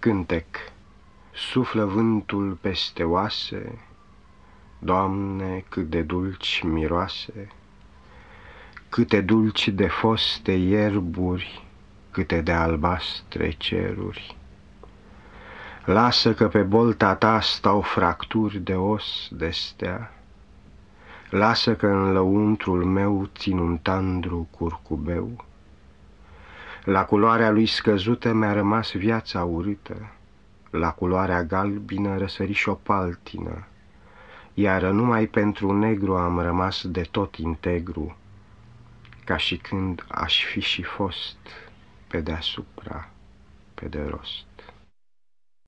Cântec Suflă vântul peste oase, Doamne, cât de dulci miroase, Câte dulci de foste ierburi, Câte de albastre ceruri. Lasă că pe bolta ta stau fracturi de os de stea, Lasă că în lăuntrul meu țin un tandru curcubeu, La culoarea lui scăzută mi-a rămas viața urâtă, La culoarea galbină răsări și o paltină, Iar numai pentru negru am rămas de tot integru, Ca și când aș fi și fost pe deasupra, pe de rost.